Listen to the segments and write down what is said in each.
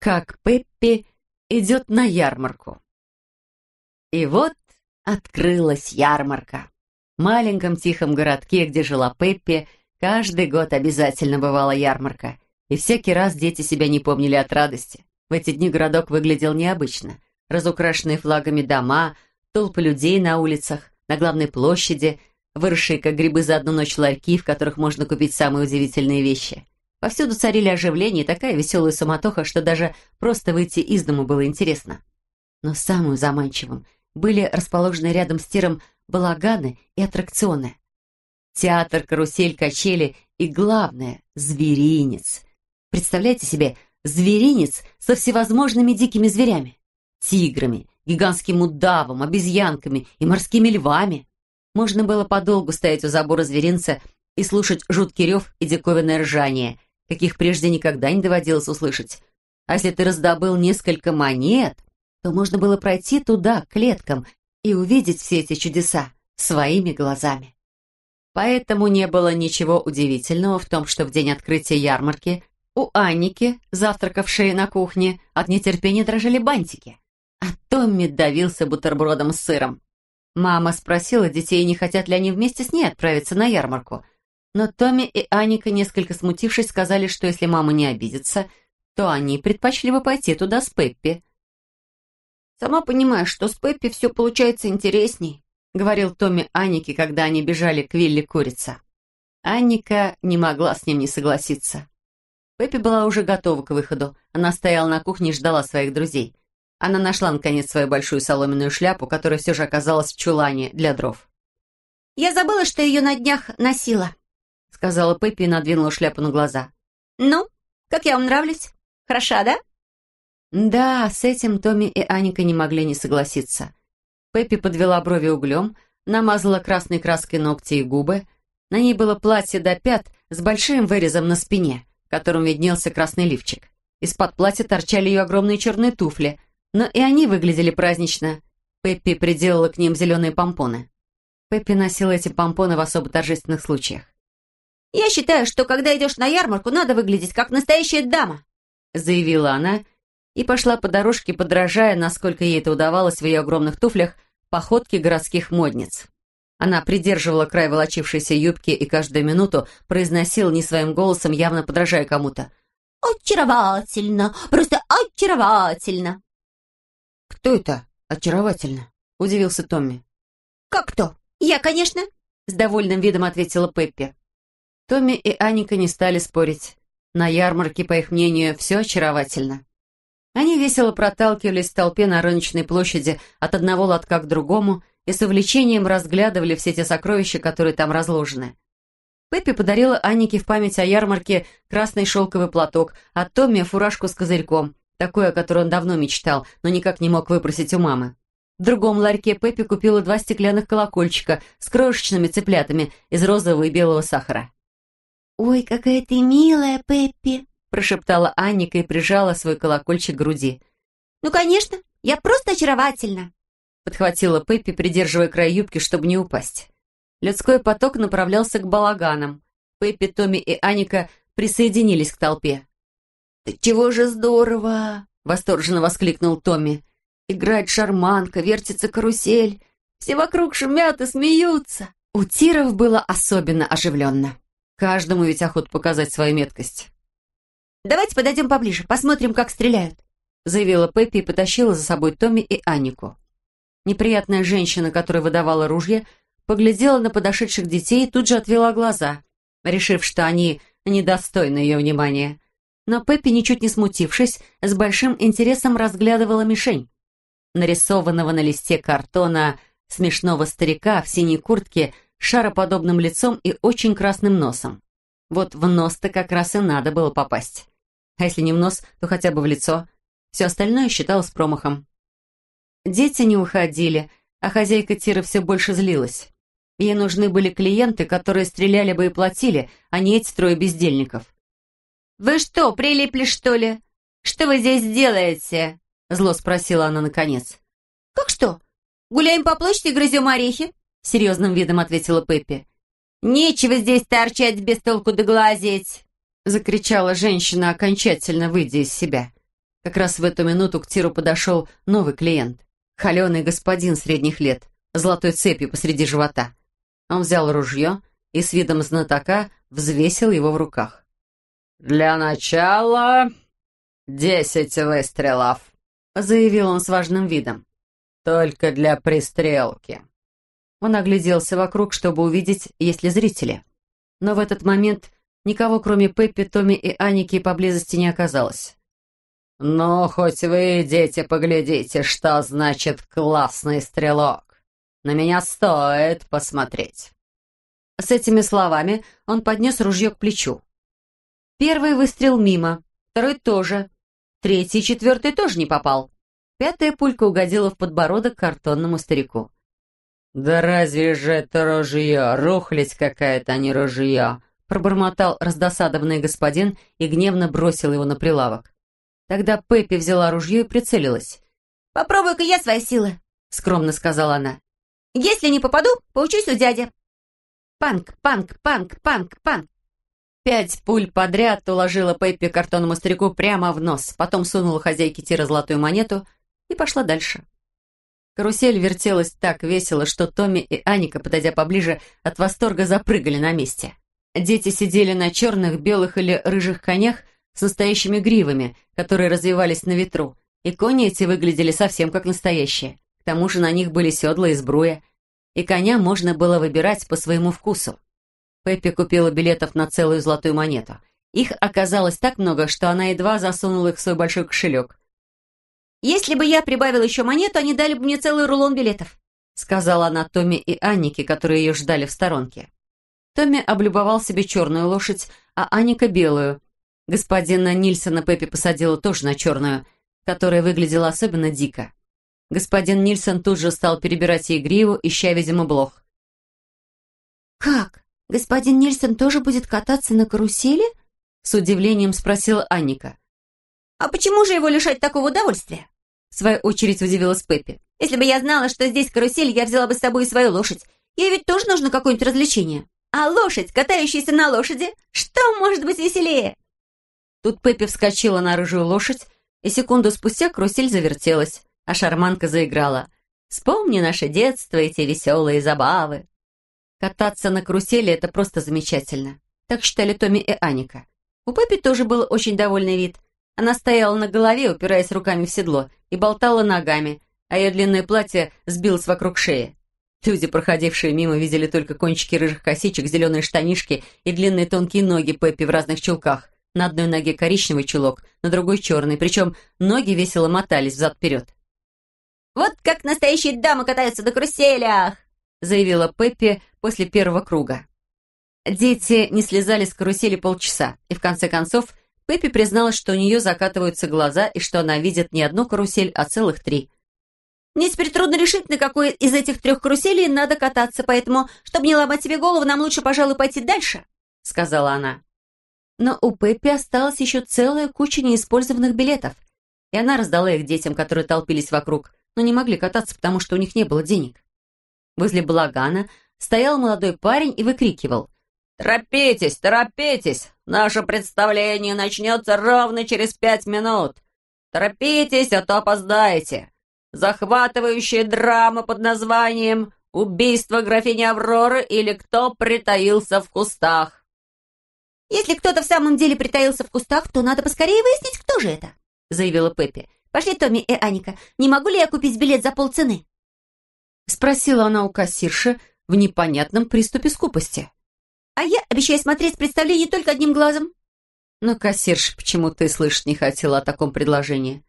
как Пеппи идет на ярмарку. И вот открылась ярмарка. В маленьком тихом городке, где жила Пеппи, каждый год обязательно бывала ярмарка. И всякий раз дети себя не помнили от радости. В эти дни городок выглядел необычно. Разукрашенные флагами дома, толпы людей на улицах, на главной площади, выросшие как грибы за одну ночь ларьки, в которых можно купить самые удивительные вещи. Повсюду царили оживление и такая веселая суматоха, что даже просто выйти из дома было интересно. Но самым заманчивым были расположены рядом с тиром балаганы и аттракционы. Театр, карусель, качели и, главное, зверинец. Представляете себе, зверинец со всевозможными дикими зверями. Тиграми, гигантским удавом, обезьянками и морскими львами. Можно было подолгу стоять у забора зверинца и слушать жуткий рев и диковинное ржание – каких прежде никогда не доводилось услышать. А если ты раздобыл несколько монет, то можно было пройти туда, к клеткам, и увидеть все эти чудеса своими глазами. Поэтому не было ничего удивительного в том, что в день открытия ярмарки у Анники, завтракавшей на кухне, от нетерпения дрожали бантики, а Томми давился бутербродом с сыром. Мама спросила детей, не хотят ли они вместе с ней отправиться на ярмарку, но Томми и Аника, несколько смутившись, сказали, что если мама не обидится, то они предпочли бы пойти туда с Пеппи. «Сама понимаешь, что с Пеппи все получается интересней», говорил Томми Анике, когда они бежали к Вилли Курица. Анника не могла с ним не согласиться. Пеппи была уже готова к выходу. Она стояла на кухне и ждала своих друзей. Она нашла, наконец, свою большую соломенную шляпу, которая все же оказалась в чулане для дров. «Я забыла, что ее на днях носила», — сказала Пеппи и надвинула шляпу на глаза. «Ну, как я вам нравлюсь? Хороша, да?» Да, с этим Томми и Аника не могли не согласиться. Пеппи подвела брови углем, намазала красной краской ногти и губы. На ней было платье до пят с большим вырезом на спине, в котором виднелся красный лифчик. Из-под платья торчали ее огромные черные туфли, но и они выглядели празднично. Пеппи приделала к ним зеленые помпоны. Пеппи носила эти помпоны в особо торжественных случаях. «Я считаю, что когда идешь на ярмарку, надо выглядеть как настоящая дама», заявила она и пошла по дорожке, подражая, насколько ей это удавалось в ее огромных туфлях, походке городских модниц. Она придерживала край волочившейся юбки и каждую минуту произносила не своим голосом, явно подражая кому-то. «Очаровательно! Просто очаровательно!» «Кто это очаровательно?» — удивился Томми. «Как кто? Я, конечно!» — с довольным видом ответила Пеппи. Томми и Аника не стали спорить. На ярмарке, по их мнению, все очаровательно. Они весело проталкивались в толпе на рыночной площади от одного лотка к другому и с увлечением разглядывали все те сокровища, которые там разложены. Пеппи подарила Анике в память о ярмарке красный шелковый платок, а Томми фуражку с козырьком, такой, о которой он давно мечтал, но никак не мог выпросить у мамы. В другом ларьке Пеппи купила два стеклянных колокольчика с крошечными цыплятами из розового и белого сахара. «Ой, какая ты милая, Пеппи!» прошептала Анника и прижала свой колокольчик к груди. «Ну, конечно, я просто очаровательна!» подхватила Пеппи, придерживая край юбки, чтобы не упасть. Людской поток направлялся к балаганам. Пеппи, Томми и Аника присоединились к толпе. «Да чего же здорово!» — восторженно воскликнул Томми. «Играет шарманка, вертится карусель. Все вокруг шумят и смеются». У тиров было особенно оживленно. Каждому ведь охот показать свою меткость. «Давайте подойдем поближе, посмотрим, как стреляют», заявила Пеппи и потащила за собой Томми и Аннику. Неприятная женщина, которая выдавала ружье, поглядела на подошедших детей и тут же отвела глаза, решив, что они недостойны ее внимания. Но Пеппи, ничуть не смутившись, с большим интересом разглядывала мишень. Нарисованного на листе картона смешного старика в синей куртке – шароподобным лицом и очень красным носом. Вот в нос-то как раз и надо было попасть. А если не в нос, то хотя бы в лицо. Все остальное считалось промахом. Дети не уходили, а хозяйка тира все больше злилась. Ей нужны были клиенты, которые стреляли бы и платили, а не эти трое бездельников. «Вы что, прилипли, что ли? Что вы здесь делаете?» Зло спросила она наконец. «Как что? Гуляем по площади и грызем орехи?» — серьезным видом ответила Пеппи. «Нечего здесь торчать без толку да глазеть!» — закричала женщина, окончательно выйдя из себя. Как раз в эту минуту к Тиру подошел новый клиент. Холеный господин средних лет, золотой цепью посреди живота. Он взял ружье и с видом знатока взвесил его в руках. «Для начала десять выстрелов», — заявил он с важным видом. «Только для пристрелки». Он огляделся вокруг, чтобы увидеть, есть ли зрители. Но в этот момент никого, кроме Пеппи, Томми и Аники, поблизости не оказалось. «Ну, хоть вы, дети, поглядите, что значит классный стрелок. На меня стоит посмотреть». С этими словами он поднес ружье к плечу. Первый выстрел мимо, второй тоже. Третий и четвертый тоже не попал. Пятая пулька угодила в подбородок картонному старику. «Да разве же это ружье? Рухлядь какая-то, а не ружье!» пробормотал раздосадованный господин и гневно бросил его на прилавок. Тогда Пеппи взяла ружье и прицелилась. «Попробуй-ка я свои силы», — скромно сказала она. «Если не попаду, поучусь у дяди». Панк, панк, панк, панк, панк. Пять пуль подряд уложила Пеппи картонному старику прямо в нос, потом сунула хозяйке Тира золотую монету и пошла дальше. Карусель вертелась так весело, что Томми и Аника, подойдя поближе, от восторга запрыгали на месте. Дети сидели на черных, белых или рыжих конях с настоящими гривами, которые развивались на ветру, и кони эти выглядели совсем как настоящие. К тому же на них были седла и сбруя, и коня можно было выбирать по своему вкусу. Пеппи купила билетов на целую золотую монету. Их оказалось так много, что она едва засунула их в свой большой кошелек. «Если бы я прибавила еще монету, они дали бы мне целый рулон билетов», сказала она Томми и Аннике, которые ее ждали в сторонке. Томми облюбовал себе черную лошадь, а Анника — белую. Господина Нильсона Пеппи посадила тоже на черную, которая выглядела особенно дико. Господин Нильсон тут же стал перебирать ей гриву, ища, видимо, блох. «Как? господин Нильсон тоже будет кататься на карусели?» С удивлением спросила Анника. «А почему же его лишать такого удовольствия?» В свою очередь удивилась Пеппи. «Если бы я знала, что здесь карусель, я взяла бы с собой свою лошадь. Ей ведь тоже нужно какое-нибудь развлечение. А лошадь, катающаяся на лошади, что может быть веселее?» Тут Пеппи вскочила на рыжую лошадь, и секунду спустя карусель завертелась, а шарманка заиграла. «Вспомни наше детство, эти веселые забавы». Кататься на карусели — это просто замечательно. Так считали Томми и Аника. У Пеппи тоже был очень довольный вид. Она стояла на голове, упираясь руками в седло, и болтала ногами, а ее длинное платье сбилось вокруг шеи. Люди, проходившие мимо, видели только кончики рыжих косичек, зеленые штанишки и длинные тонкие ноги Пеппи в разных чулках. На одной ноге коричневый чулок, на другой черный, причем ноги весело мотались взад-вперед. «Вот как настоящие дамы катаются на каруселях!» заявила Пеппи после первого круга. Дети не слезали с карусели полчаса, и в конце концов Пеппи призналась, что у нее закатываются глаза и что она видит не одну карусель, а целых три. «Мне теперь трудно решить, на какой из этих трех каруселей надо кататься, поэтому, чтобы не ломать себе голову, нам лучше, пожалуй, пойти дальше», — сказала она. Но у Пеппи осталась еще целая куча неиспользованных билетов, и она раздала их детям, которые толпились вокруг, но не могли кататься, потому что у них не было денег. Возле балагана стоял молодой парень и выкрикивал. «Торопитесь, торопитесь! Наше представление начнется ровно через пять минут! Торопитесь, а то опоздаете! Захватывающая драма под названием «Убийство графини Авроры» или «Кто притаился в кустах». «Если кто-то в самом деле притаился в кустах, то надо поскорее выяснить, кто же это», заявила Пеппи. «Пошли, Томми и Аника. Не могу ли я купить билет за полцены?» Спросила она у кассирши в непонятном приступе скупости. «А я обещаю смотреть представление только одним глазом». Но кассирша почему-то и слышать не хотела о таком предложении.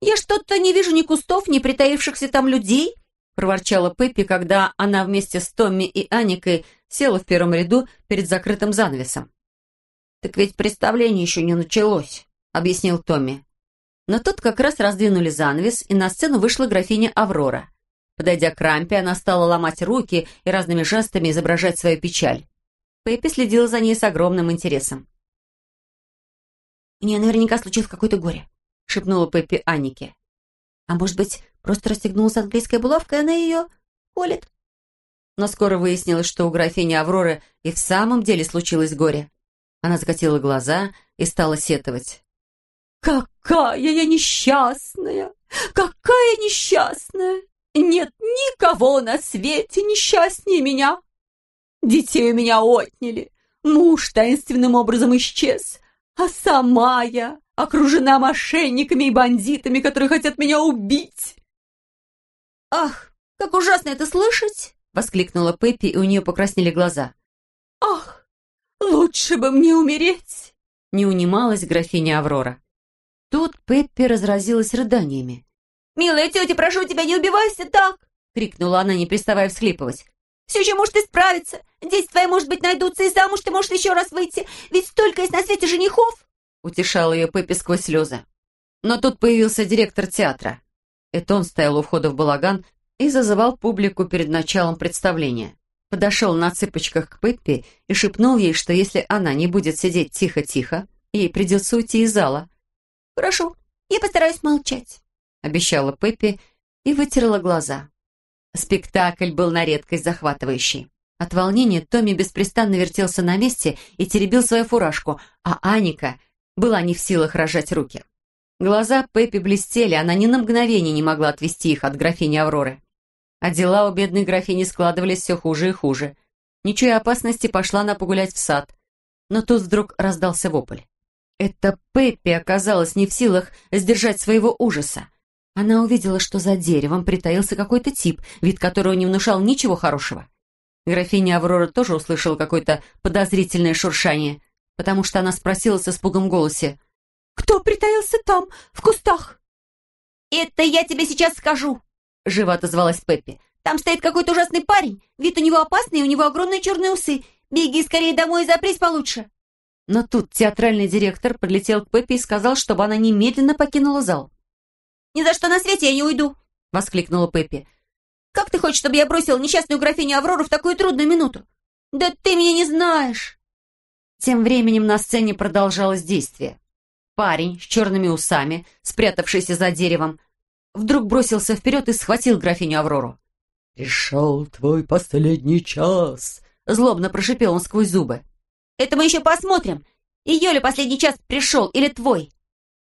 «Я что-то не вижу ни кустов, ни притаившихся там людей», проворчала Пеппи, когда она вместе с Томми и Аникой села в первом ряду перед закрытым занавесом. «Так ведь представление еще не началось», — объяснил Томми. Но тут как раз раздвинули занавес, и на сцену вышла графиня Аврора. Подойдя к рампе, она стала ломать руки и разными жестами изображать свою печаль. Пеппи следила за ней с огромным интересом. «У нее наверняка случилось какое-то горе», — шепнула Пеппи Аннике. «А может быть, просто расстегнулась английская булавка, и она ее колет?» Но скоро выяснилось, что у графини Авроры и в самом деле случилось горе. Она закатила глаза и стала сетовать. «Какая я несчастная! Какая несчастная! Нет никого на свете несчастнее меня! Детей у меня отняли, муж таинственным образом исчез, а сама я окружена мошенниками и бандитами, которые хотят меня убить!» «Ах, как ужасно это слышать!» — воскликнула Пеппи, и у нее покраснели глаза. «Ах, лучше бы мне умереть!» — не унималась графиня Аврора. Тут Пеппи разразилась рыданиями. «Милая тетя, прошу тебя, не убивайся так!» — крикнула она, не переставая всхлипывать. «Все еще может исправиться. Дети твои, может быть, найдутся, и замуж ты можешь еще раз выйти. Ведь столько есть на свете женихов!» — утешала ее Пеппи сквозь слезы. Но тут появился директор театра. Это он стоял у входа в балаган и зазывал публику перед началом представления. Подошел на цыпочках к Пеппи и шепнул ей, что если она не будет сидеть тихо-тихо, ей придется уйти из зала. «Хорошо, я постараюсь молчать», — обещала Пеппи и вытерла глаза. Спектакль был на редкость захватывающий. От волнения Томми беспрестанно вертелся на месте и теребил свою фуражку, а Аника была не в силах рожать руки. Глаза Пеппи блестели, она ни на мгновение не могла отвести их от графини Авроры. А дела у бедной графини складывались все хуже и хуже. Ничего опасности, пошла она погулять в сад. Но тут вдруг раздался вопль. Это Пеппи оказалась не в силах сдержать своего ужаса. Она увидела, что за деревом притаился какой-то тип, вид которого не внушал ничего хорошего. Графиня Аврора тоже услышала какое-то подозрительное шуршание, потому что она спросила с испугом голосе, «Кто притаился там, в кустах?» «Это я тебе сейчас скажу», — живо отозвалась Пеппи. «Там стоит какой-то ужасный парень, вид у него опасный, у него огромные черные усы. Беги скорее домой и запрись получше». Но тут театральный директор подлетел к Пеппи и сказал, чтобы она немедленно покинула зал. «Ни за что на свете я не уйду!» — воскликнула Пеппи. «Как ты хочешь, чтобы я бросил несчастную графиню Аврору в такую трудную минуту? Да ты меня не знаешь!» Тем временем на сцене продолжалось действие. Парень с черными усами, спрятавшийся за деревом, вдруг бросился вперед и схватил графиню Аврору. «Пришел твой последний час!» — злобно прошипел он сквозь зубы. Это мы еще посмотрим. Ее ли последний час пришел, или твой?»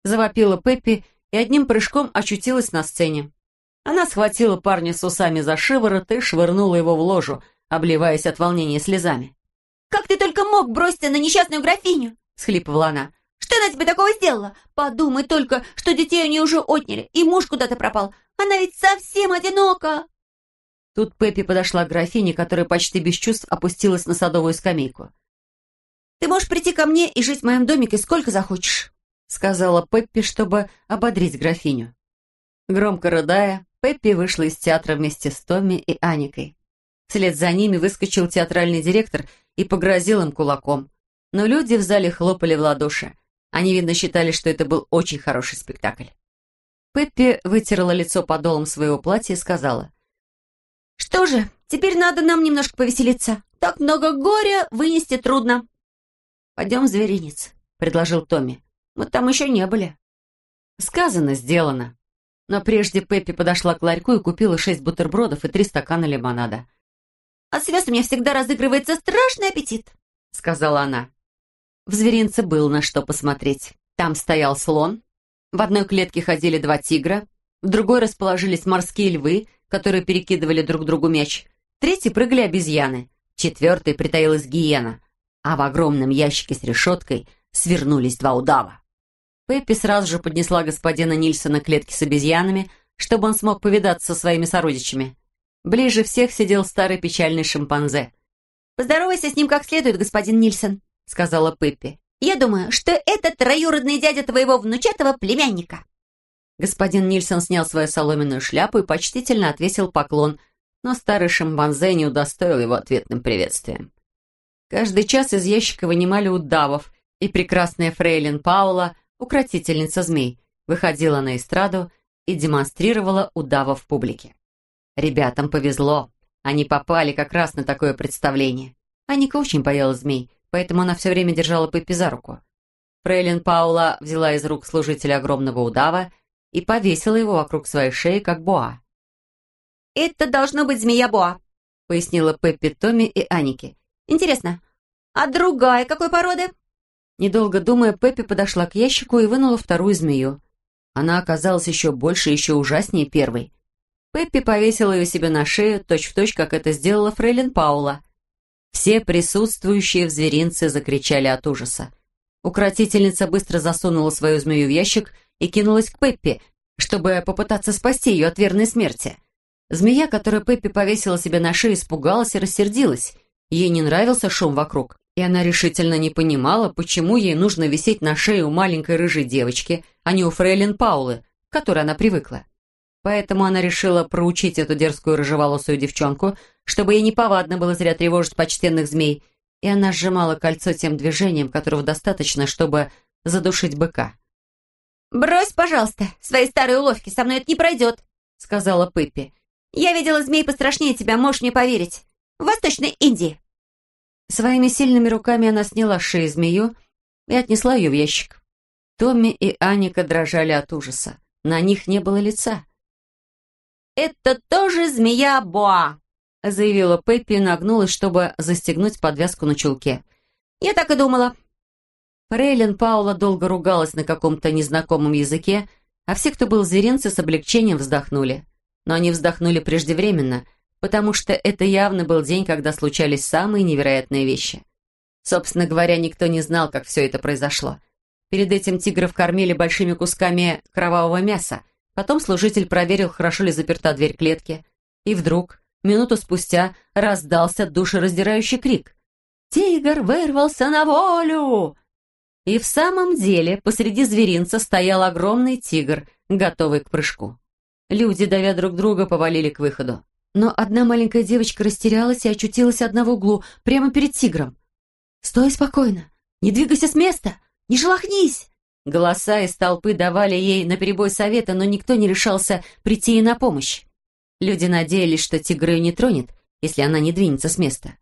Завопила Пеппи и одним прыжком очутилась на сцене. Она схватила парня с усами за шиворот и швырнула его в ложу, обливаясь от волнения слезами. «Как ты только мог броситься на несчастную графиню?» — схлипывала она. «Что она тебе такого сделала? Подумай только, что детей у нее уже отняли, и муж куда-то пропал. Она ведь совсем одинока!» Тут Пеппи подошла к графине, которая почти без чувств опустилась на садовую скамейку. «Ты можешь прийти ко мне и жить в моем домике сколько захочешь», сказала Пеппи, чтобы ободрить графиню. Громко рыдая, Пеппи вышла из театра вместе с Томми и Аникой. Вслед за ними выскочил театральный директор и погрозил им кулаком. Но люди в зале хлопали в ладоши. Они, видно, считали, что это был очень хороший спектакль. Пеппи вытерла лицо подолом своего платья и сказала. «Что же, теперь надо нам немножко повеселиться. Так много горя вынести трудно. «Пойдем в зверинец», — предложил Томми. «Мы там еще не были». Сказано, сделано. Но прежде Пеппи подошла к ларьку и купила шесть бутербродов и три стакана лимонада. «От звезд у меня всегда разыгрывается страшный аппетит», — сказала она. В зверинце было на что посмотреть. Там стоял слон, в одной клетке ходили два тигра, в другой расположились морские львы, которые перекидывали друг другу мяч, в прыгали обезьяны, в притаилась гиена, а в огромном ящике с решеткой свернулись два удава. Пеппи сразу же поднесла господина Нильсона клетки с обезьянами, чтобы он смог повидаться со своими сородичами. Ближе всех сидел старый печальный шимпанзе. «Поздоровайся с ним как следует, господин Нильсон», — сказала Пеппи. «Я думаю, что это троюродный дядя твоего внучатого племянника». Господин Нильсон снял свою соломенную шляпу и почтительно отвесил поклон, но старый шимпанзе не удостоил его ответным приветствием. Каждый час из ящика вынимали удавов, и прекрасная фрейлин Паула, укротительница змей, выходила на эстраду и демонстрировала удавов в публике. Ребятам повезло. Они попали как раз на такое представление. Аника очень боялась змей, поэтому она все время держала Пеппи за руку. Фрейлин Паула взяла из рук служителя огромного удава и повесила его вокруг своей шеи, как боа. «Это должно быть змея-боа», — пояснила Пеппи Томми и Анике. Интересно, а другая какой породы?» Недолго думая, Пеппи подошла к ящику и вынула вторую змею. Она оказалась еще больше, еще ужаснее первой. Пеппи повесила ее себе на шею, точь-в-точь, точь, как это сделала фрейлин Паула. Все присутствующие в зверинце закричали от ужаса. Укротительница быстро засунула свою змею в ящик и кинулась к Пеппи, чтобы попытаться спасти ее от верной смерти. Змея, которую Пеппи повесила себе на шею, испугалась и рассердилась. Ей не нравился шум вокруг, и она решительно не понимала, почему ей нужно висеть на шее у маленькой рыжей девочки, а не у фрейлин Паулы, к которой она привыкла. Поэтому она решила проучить эту дерзкую рыжеволосую девчонку, чтобы ей неповадно было зря тревожить почтенных змей, и она сжимала кольцо тем движением, которого достаточно, чтобы задушить быка. «Брось, пожалуйста, свои старые уловки, со мной это не пройдет», — сказала Пеппи. «Я видела змей пострашнее тебя, можешь мне поверить. В Восточной Индии». Своими сильными руками она сняла с шеи змею и отнесла ее в ящик. Томми и Аника дрожали от ужаса. На них не было лица. «Это тоже змея Боа», — заявила Пеппи и нагнулась, чтобы застегнуть подвязку на чулке. «Я так и думала». Фрейлин Паула долго ругалась на каком-то незнакомом языке, а все, кто был зверинцы, с облегчением вздохнули. Но они вздохнули преждевременно, потому что это явно был день, когда случались самые невероятные вещи. Собственно говоря, никто не знал, как все это произошло. Перед этим тигров кормили большими кусками кровавого мяса, потом служитель проверил, хорошо ли заперта дверь клетки, и вдруг Минуту спустя раздался душераздирающий крик. «Тигр вырвался на волю!» И в самом деле посреди зверинца стоял огромный тигр, готовый к прыжку. Люди, давя друг друга, повалили к выходу. Но одна маленькая девочка растерялась и очутилась одна в углу, прямо перед тигром. «Стой спокойно! Не двигайся с места! Не шелохнись!» Голоса из толпы давали ей наперебой совета, но никто не решался прийти ей на помощь. Люди надеялись, что тигр ее не тронет, если она не двинется с места.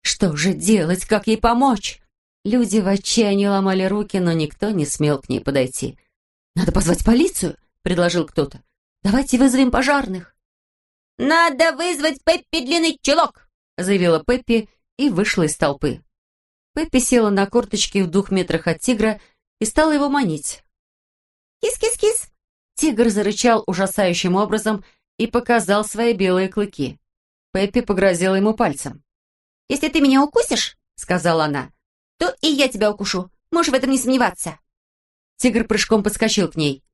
Что же делать, как ей помочь? Люди в отчаянии ломали руки, но никто не смел к ней подойти. «Надо позвать полицию», — предложил кто-то. «Давайте вызовем пожарных». «Надо вызвать Пеппи длинный чулок», — заявила Пеппи и вышла из толпы. Пеппи села на корточки в двух метрах от тигра и стала его манить. «Кис-кис-кис!» Тигр зарычал ужасающим образом и показал свои белые клыки. Пеппи погрозила ему пальцем. «Если ты меня укусишь, — сказала она, — то и я тебя укушу. Можешь в этом не сомневаться». Тигр прыжком подскочил к ней.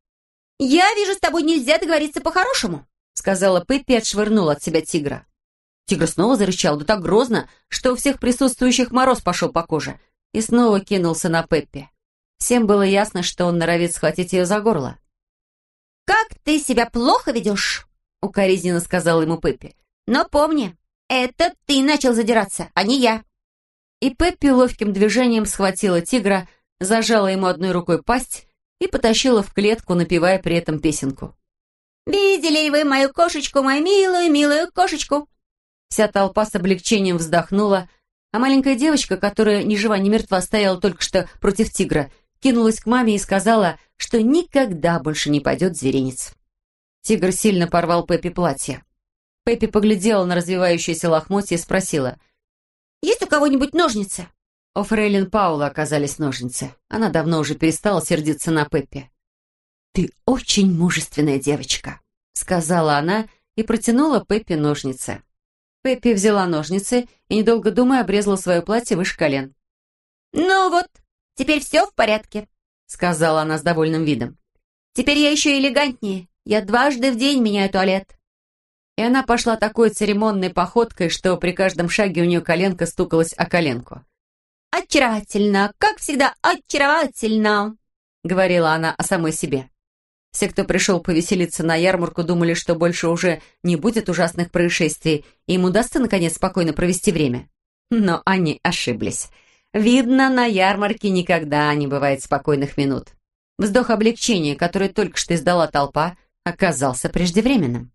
«Я вижу, с тобой нельзя договориться по-хорошему», — сказала Пеппи и отшвырнула от себя тигра. Тигр снова зарычал, да так грозно, что у всех присутствующих мороз пошел по коже, и снова кинулся на Пеппи. Всем было ясно, что он норовит схватить ее за горло. «Как ты себя плохо ведешь!» — укоризненно сказал ему Пеппи. «Но помни, это ты начал задираться, а не я». И Пеппи ловким движением схватила тигра, зажала ему одной рукой пасть и потащила в клетку, напевая при этом песенку. «Видели вы мою кошечку, мою милую, милую кошечку?» Вся толпа с облегчением вздохнула, а маленькая девочка, которая ни жива, ни мертва стояла только что против тигра, кинулась к маме и сказала, что никогда больше не пойдет зверинец. Тигр сильно порвал Пеппи платье. Пеппи поглядела на развивающиеся лохмотья и спросила. «Есть у кого-нибудь ножницы?» У фрейлин Паула оказались ножницы. Она давно уже перестала сердиться на Пеппи. «Ты очень мужественная девочка», — сказала она и протянула Пеппи ножницы. Пеппи взяла ножницы и, недолго думая, обрезала свое платье выше колен. «Ну вот, теперь все в порядке», — сказала она с довольным видом. «Теперь я еще элегантнее. Я дважды в день меняю туалет». И она пошла такой церемонной походкой, что при каждом шаге у нее коленка стукалась о коленку. «Очаровательно, как всегда, очаровательно», — говорила она о самой себе. Все, кто пришел повеселиться на ярмарку, думали, что больше уже не будет ужасных происшествий, и им удастся, наконец, спокойно провести время. Но они ошиблись. Видно, на ярмарке никогда не бывает спокойных минут. Вздох облегчения, который только что издала толпа, оказался преждевременным.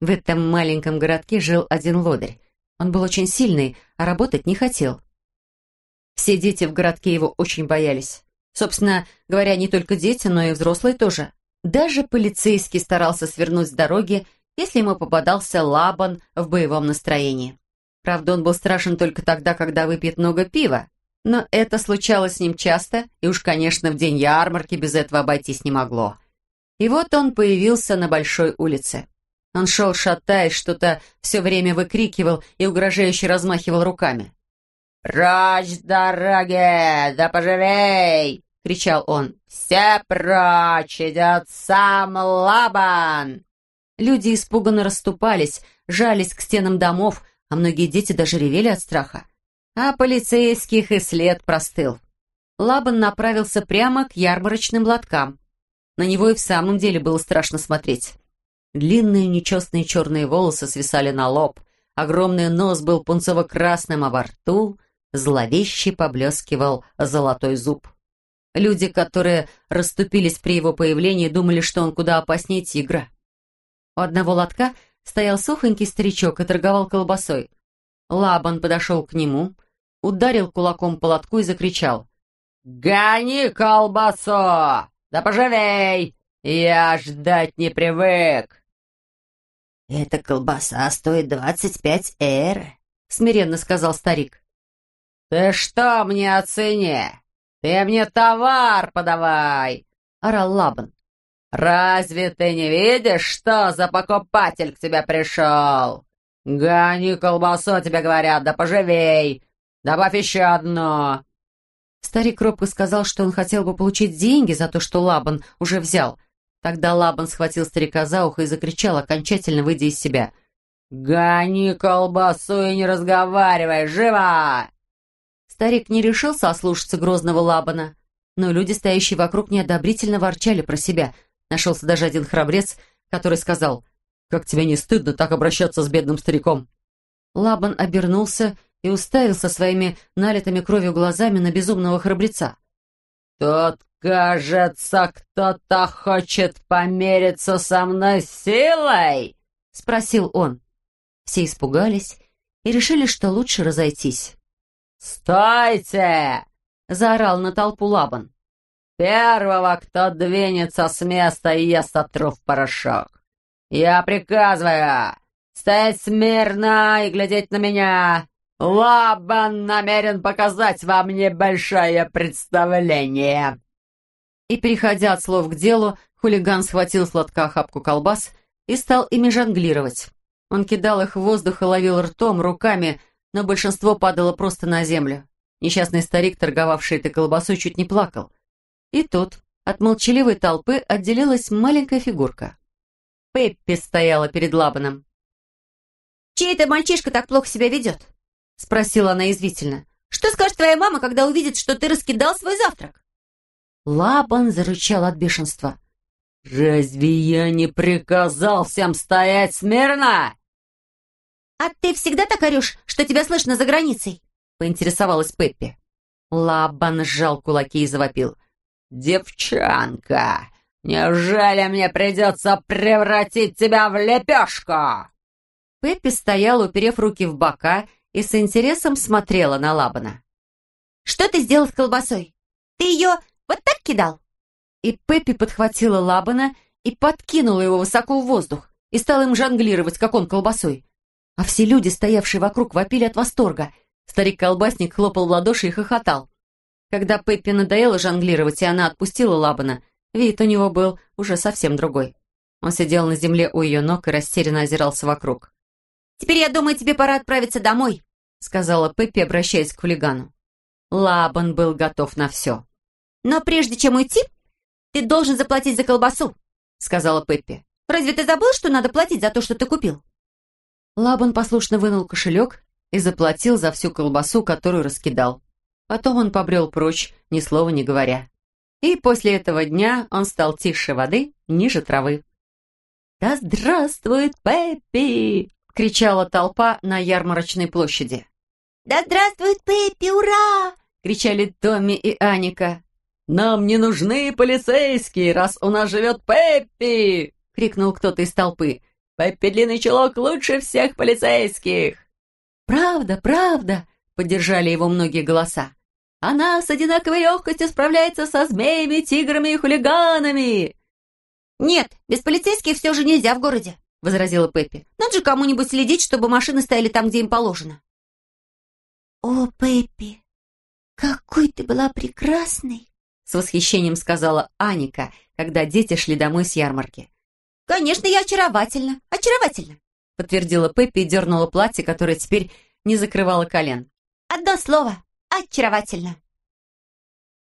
В этом маленьком городке жил один лодырь. Он был очень сильный, а работать не хотел. Все дети в городке его очень боялись. Собственно говоря, не только дети, но и взрослые тоже. Даже полицейский старался свернуть с дороги, если ему попадался лабан в боевом настроении. Правда, он был страшен только тогда, когда выпьет много пива. Но это случалось с ним часто, и уж, конечно, в день ярмарки без этого обойтись не могло. И вот он появился на большой улице. Он шел, шатаясь, что-то все время выкрикивал и угрожающе размахивал руками. «Прочь дороги! Да поживей!» — кричал он. «Все прочь! Идет сам Лабан!» Люди испуганно расступались, жались к стенам домов, а многие дети даже ревели от страха. А полицейских и след простыл. Лабан направился прямо к ярмарочным лоткам. На него и в самом деле было страшно смотреть. Длинные нечестные черные волосы свисали на лоб, огромный нос был пунцово-красным, а во рту зловеще поблескивал золотой зуб. Люди, которые расступились при его появлении, думали, что он куда опаснее тигра. У одного лотка стоял сухонький старичок и торговал колбасой. Лабан подошел к нему, ударил кулаком по лотку и закричал. «Гони колбасу! Да поживей! Я ждать не привык!» «Эта колбаса стоит двадцать пять эр», — смиренно сказал старик. «Ты что мне о цене? Ты мне товар подавай!» — орал Лабан. «Разве ты не видишь, что за покупатель к тебе пришел? Гони колбасу, тебе говорят, да поживей! Добавь еще одно!» Старик робко сказал, что он хотел бы получить деньги за то, что Лабан уже взял, Тогда Лабан схватил старика за ухо и закричал, окончательно выйдя из себя. «Гони колбасу и не разговаривай! Живо!» Старик не решился ослушаться грозного Лабана, но люди, стоящие вокруг, неодобрительно ворчали про себя. Нашелся даже один храбрец, который сказал, «Как тебе не стыдно так обращаться с бедным стариком?» Лабан обернулся и уставился своими налитыми кровью глазами на безумного храбреца. «Тот «Кажется, кто-то хочет помериться со мной силой?» — спросил он. Все испугались и решили, что лучше разойтись. «Стойте!» — заорал на толпу Лабан. «Первого, кто двинется с места, я сотру в порошок. Я приказываю стоять смирно и глядеть на меня. Лабан намерен показать вам небольшое представление». И, переходя от слов к делу, хулиган схватил с лотка охапку колбас и стал ими жонглировать. Он кидал их в воздух и ловил ртом, руками, но большинство падало просто на землю. Несчастный старик, торговавший этой колбасой, чуть не плакал. И тут от молчаливой толпы отделилась маленькая фигурка. Пеппи стояла перед Лабаном. «Чей это мальчишка так плохо себя ведет?» — спросила она извительно. «Что скажет твоя мама, когда увидит, что ты раскидал свой завтрак?» Лабан зарычал от бешенства. «Разве я не приказал всем стоять смирно?» «А ты всегда так орешь, что тебя слышно за границей?» — поинтересовалась Пеппи. Лабан сжал кулаки и завопил. «Девчонка, неужели мне придется превратить тебя в лепешку?» Пеппи стояла, уперев руки в бока, и с интересом смотрела на Лабана. «Что ты сделал с колбасой? Ты ее вот так кидал?» И Пеппи подхватила Лабана и подкинула его высоко в воздух и стала им жонглировать, как он колбасой. А все люди, стоявшие вокруг, вопили от восторга. Старик-колбасник хлопал в ладоши и хохотал. Когда Пеппи надоело жонглировать, и она отпустила Лабана, вид у него был уже совсем другой. Он сидел на земле у ее ног и растерянно озирался вокруг. «Теперь, я думаю, тебе пора отправиться домой», — сказала Пеппи, обращаясь к хулигану. Лабан был готов на все. «Но прежде чем уйти, ты должен заплатить за колбасу», — сказала Пеппи. «Разве ты забыл, что надо платить за то, что ты купил?» Лабан послушно вынул кошелек и заплатил за всю колбасу, которую раскидал. Потом он побрел прочь, ни слова не говоря. И после этого дня он стал тише воды, ниже травы. «Да здравствует Пеппи!» — кричала толпа на ярмарочной площади. «Да здравствует Пеппи! Ура!» — кричали Томми и Аника. «Нам не нужны полицейские, раз у нас живет Пеппи!» — крикнул кто-то из толпы. «Пеппи Длинный Чулок лучше всех полицейских!» «Правда, правда!» — поддержали его многие голоса. «Она с одинаковой легкостью справляется со змеями, тиграми и хулиганами!» «Нет, без полицейских все же нельзя в городе», — возразила Пеппи. «Надо же кому-нибудь следить, чтобы машины стояли там, где им положено». «О, Пеппи, «Какой ты была прекрасной!» С восхищением сказала Аника, когда дети шли домой с ярмарки. «Конечно, я очаровательна! Очаровательна!» Подтвердила Пеппи и дернула платье, которое теперь не закрывало колен. «Одно слово! Очаровательно!»